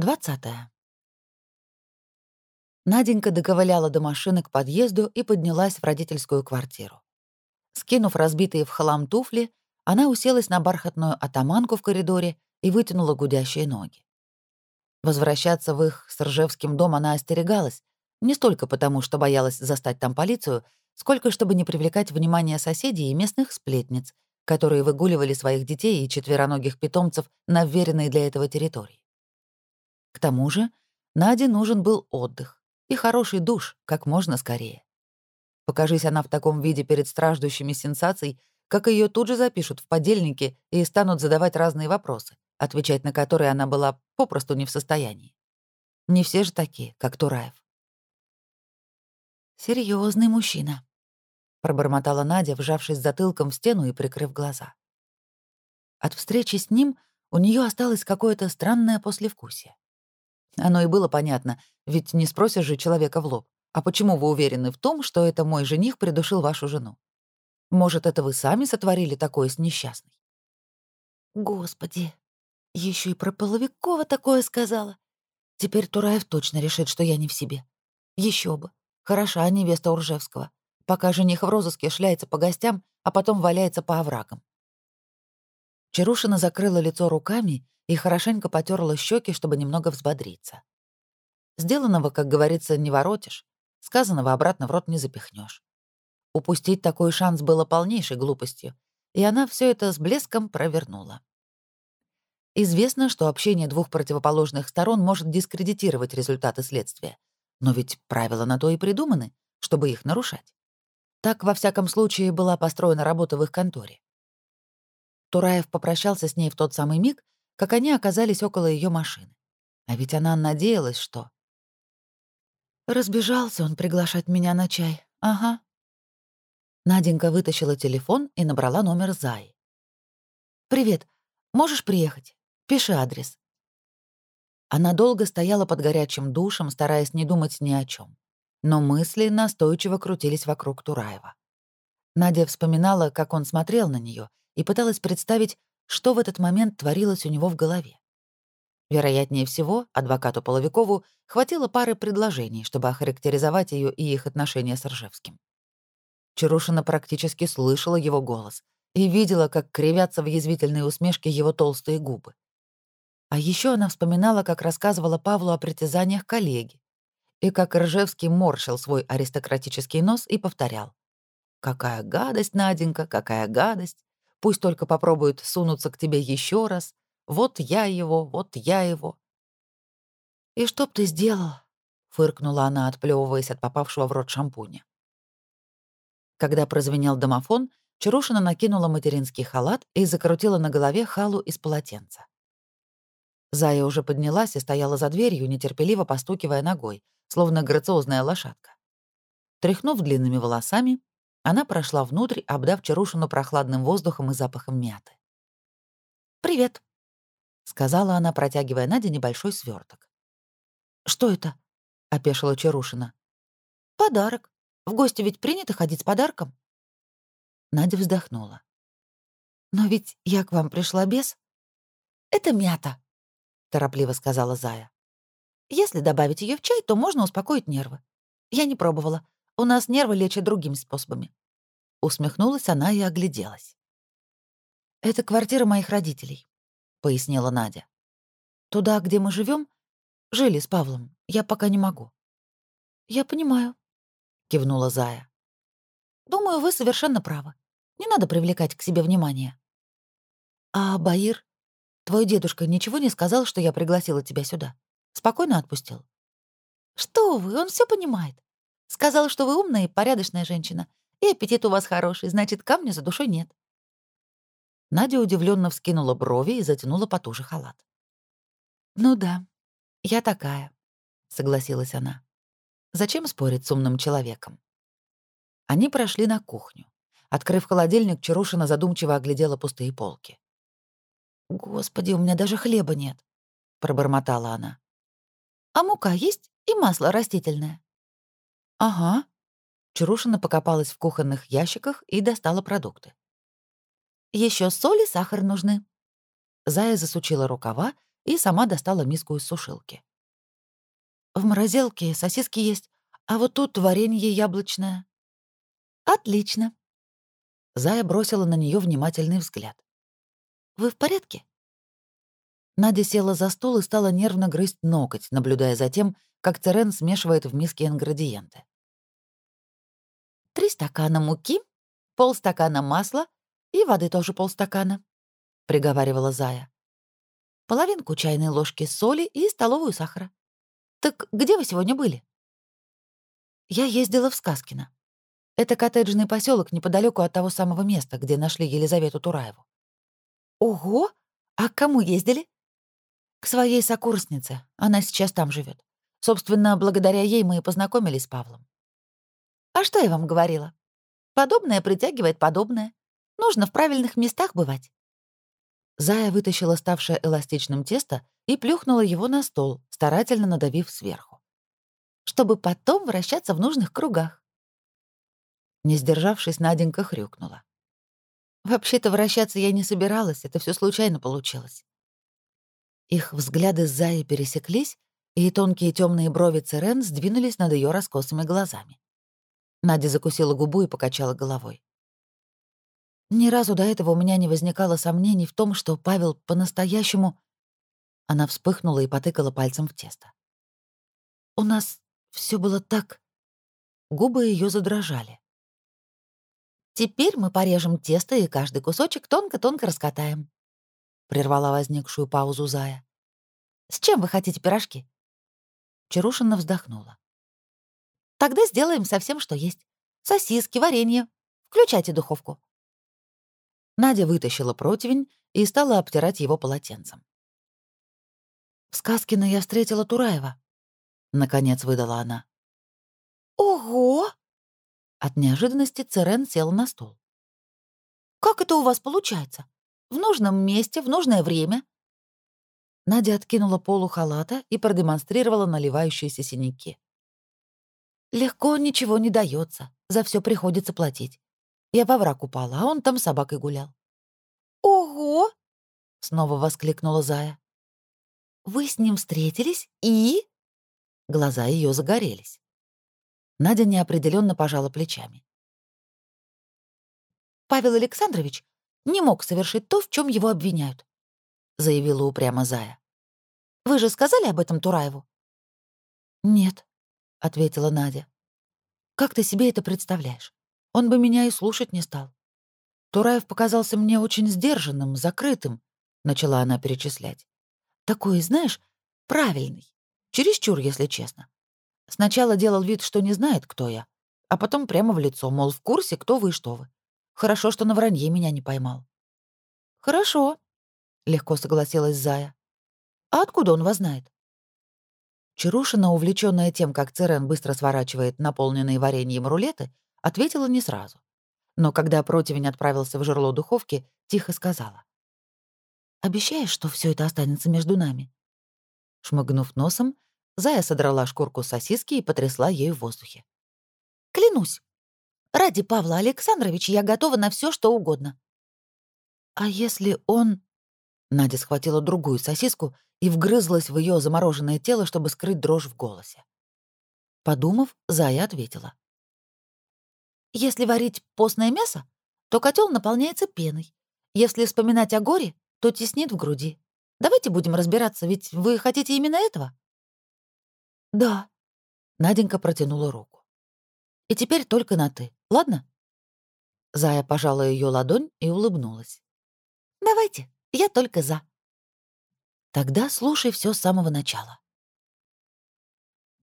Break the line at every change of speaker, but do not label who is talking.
Двадцатое. Наденька доковыляла до машины к подъезду и поднялась в родительскую квартиру. Скинув разбитые в хлам туфли, она уселась на бархатную атаманку в коридоре и вытянула гудящие ноги. Возвращаться в их с Ржевским дом она остерегалась, не столько потому, что боялась застать там полицию, сколько чтобы не привлекать внимание соседей и местных сплетниц, которые выгуливали своих детей и четвероногих питомцев на вверенной для этого территории. К тому же Наде нужен был отдых и хороший душ как можно скорее. Покажись она в таком виде перед страждущими сенсаций, как ее тут же запишут в подельники и станут задавать разные вопросы, отвечать на которые она была попросту не в состоянии. Не все же такие, как Тураев. Серьезный мужчина», — пробормотала Надя, вжавшись затылком в стену и прикрыв глаза. От встречи с ним у нее осталось какое-то странное послевкусие. Оно и было понятно, ведь не спросишь же человека в лоб. А почему вы уверены в том, что это мой жених придушил вашу жену? Может, это вы сами сотворили такое с несчастной? Господи, еще и про Половикова такое сказала. Теперь Тураев точно решит, что я не в себе. Еще бы. Хороша невеста Уржевского, пока жених в розыске шляется по гостям, а потом валяется по оврагам. Чарушина закрыла лицо руками и хорошенько потерла щеки, чтобы немного взбодриться. Сделанного, как говорится, не воротишь, сказанного обратно в рот не запихнешь. Упустить такой шанс было полнейшей глупостью, и она все это с блеском провернула. Известно, что общение двух противоположных сторон может дискредитировать результаты следствия, но ведь правила на то и придуманы, чтобы их нарушать. Так, во всяком случае, была построена работа в их конторе. Тураев попрощался с ней в тот самый миг, как они оказались около ее машины. А ведь она надеялась, что... Разбежался он приглашать меня на чай. Ага. Наденька вытащила телефон и набрала номер Зай. «Привет. Можешь приехать? Пиши адрес». Она долго стояла под горячим душем, стараясь не думать ни о чем. Но мысли настойчиво крутились вокруг Тураева. Надя вспоминала, как он смотрел на нее, и пыталась представить, что в этот момент творилось у него в голове. Вероятнее всего, адвокату Половикову хватило пары предложений, чтобы охарактеризовать ее и их отношения с Ржевским. Чарушина практически слышала его голос и видела, как кривятся в язвительной усмешке его толстые губы. А еще она вспоминала, как рассказывала Павлу о притязаниях коллеги, и как Ржевский морщил свой аристократический нос и повторял. «Какая гадость, Наденька, какая гадость! Пусть только попробует сунуться к тебе еще раз. Вот я его, вот я его». «И что б ты сделал?» — фыркнула она, отплевываясь от попавшего в рот шампуня. Когда прозвенел домофон, Чарушина накинула материнский халат и закрутила на голове халу из полотенца. Зая уже поднялась и стояла за дверью, нетерпеливо постукивая ногой, словно грациозная лошадка. Тряхнув длинными волосами, она прошла внутрь, обдав Чарушину прохладным воздухом и запахом мяты. «Привет», — сказала она, протягивая Наде небольшой сверток. «Что это?» — опешила Чарушина. «Подарок. В гости ведь принято ходить с подарком». Надя вздохнула. «Но ведь я к вам пришла без...» «Это мята», — торопливо сказала Зая. «Если добавить ее в чай, то можно успокоить нервы. Я не пробовала. У нас нервы лечат другими способами». Усмехнулась она и огляделась. «Это квартира моих родителей», — пояснила Надя. «Туда, где мы живем, жили с Павлом. Я пока не могу». «Я понимаю», — кивнула Зая. «Думаю, вы совершенно правы. Не надо привлекать к себе внимание». «А Баир?» Твой дедушка ничего не сказал, что я пригласила тебя сюда? Спокойно отпустил? Что вы, он все понимает. Сказал, что вы умная и порядочная женщина, и аппетит у вас хороший, значит, камня за душой нет. Надя удивленно вскинула брови и затянула потуже халат. «Ну да, я такая», — согласилась она. «Зачем спорить с умным человеком?» Они прошли на кухню. Открыв холодильник, Чарушина задумчиво оглядела пустые полки. «Господи, у меня даже хлеба нет», — пробормотала она. «А мука есть и масло растительное?» «Ага». Чарушина покопалась в кухонных ящиках и достала продукты. Еще соль и сахар нужны». Зая засучила рукава и сама достала миску из сушилки. «В морозилке сосиски есть, а вот тут варенье яблочное». «Отлично». Зая бросила на нее внимательный взгляд. «Вы в порядке?» Надя села за стол и стала нервно грызть ноготь, наблюдая за тем, как Церен смешивает в миске ингредиенты. «Три стакана муки, полстакана масла и воды тоже полстакана», — приговаривала Зая. «Половинку чайной ложки соли и столовую сахара. Так где вы сегодня были?» «Я ездила в Сказкино. Это коттеджный поселок неподалеку от того самого места, где нашли Елизавету Тураеву». «Ого! А к кому ездили?» «К своей сокурснице. Она сейчас там живет. Собственно, благодаря ей мы и познакомились с Павлом. А что я вам говорила? Подобное притягивает подобное. Нужно в правильных местах бывать. Зая вытащила ставшее эластичным тесто и плюхнула его на стол, старательно надавив сверху. Чтобы потом вращаться в нужных кругах. Не сдержавшись, Наденька хрюкнула. Вообще-то вращаться я не собиралась, это все случайно получилось. Их взгляды с Заей пересеклись, и тонкие темные брови Церен сдвинулись над ее раскосыми глазами. Надя закусила губу и покачала головой. Ни разу до этого у меня не возникало сомнений в том, что Павел по-настоящему... Она вспыхнула и потыкала пальцем в тесто. У нас все было так... Губы ее задрожали. «Теперь мы порежем тесто и каждый кусочек тонко-тонко раскатаем», — прервала возникшую паузу Зая. «С чем вы хотите пирожки?» Чарушина вздохнула. «Тогда сделаем совсем, что есть. Сосиски, варенье. Включайте духовку». Надя вытащила противень и стала обтирать его полотенцем. «В Сказкино я встретила Тураева», — наконец выдала она. «Ого!» От неожиданности Церен сел на стул. «Как это у вас получается? В нужном месте, в нужное время?» Надя откинула полу халата и продемонстрировала наливающиеся синяки. «Легко ничего не дается, за все приходится платить. Я во враг упала, а он там с собакой гулял». «Ого!» — снова воскликнула Зая. «Вы с ним встретились и...» Глаза ее загорелись. Надя неопределенно пожала плечами. «Павел Александрович не мог совершить то, в чем его обвиняют заявила упрямо Зая. «Вы же сказали об этом Тураеву?» «Нет», — ответила Надя. «Как ты себе это представляешь? Он бы меня и слушать не стал. Тураев показался мне очень сдержанным, закрытым», — начала она перечислять. «Такой, знаешь, правильный. Чересчур, если честно. Сначала делал вид, что не знает, кто я, а потом прямо в лицо, мол, в курсе, кто вы и что вы. Хорошо, что на вранье меня не поймал». «Хорошо», — легко согласилась Зая. «А откуда он вас знает?» Чарушина, увлечённая тем, как Церен быстро сворачивает наполненные вареньем рулеты, ответила не сразу. Но когда противень отправился в жерло духовки, тихо сказала. «Обещаешь, что всё это останется между нами?» Шмыгнув носом, Зая содрала шкурку сосиски и потрясла ею в воздухе. «Клянусь, ради Павла Александровича я готова на всё, что угодно». «А если он...» Надя схватила другую сосиску и вгрызлась в ее замороженное тело, чтобы скрыть дрожь в голосе. Подумав, Зая ответила. «Если варить постное мясо, то котел наполняется пеной. Если вспоминать о горе, то теснит в груди. Давайте будем разбираться, ведь вы хотите именно этого?» «Да», — Наденька протянула руку. «И теперь только на «ты», ладно?» Зая пожала ее ладонь и улыбнулась. «Давайте». Я только за. Тогда слушай все с самого начала.